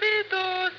Navidad.